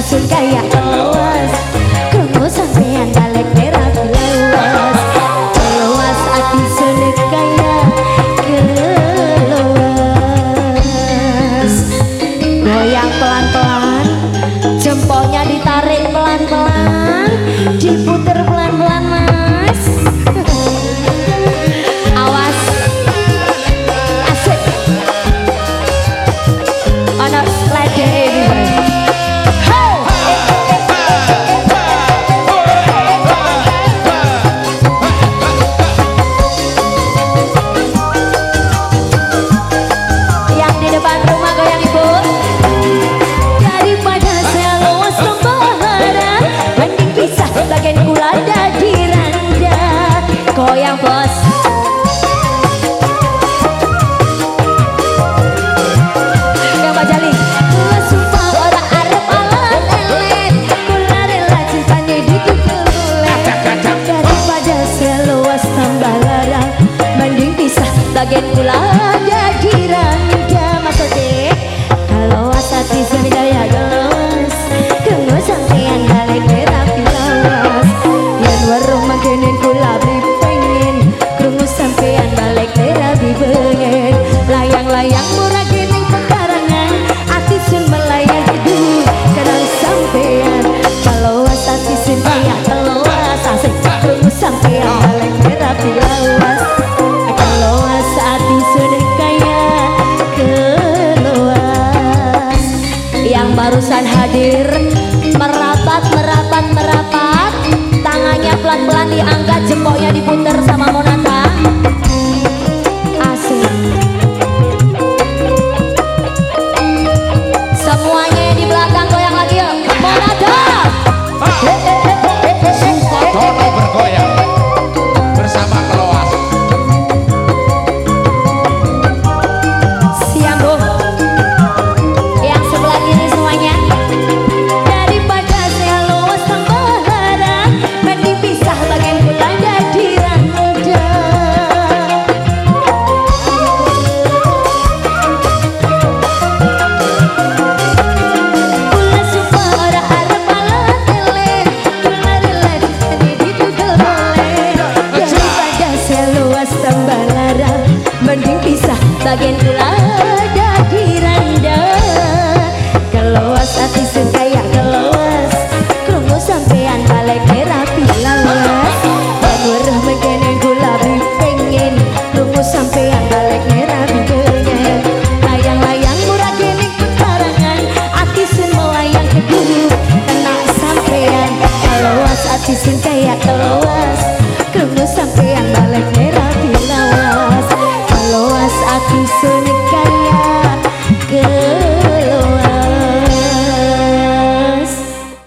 Kasih kayak awas. não pode hadirnya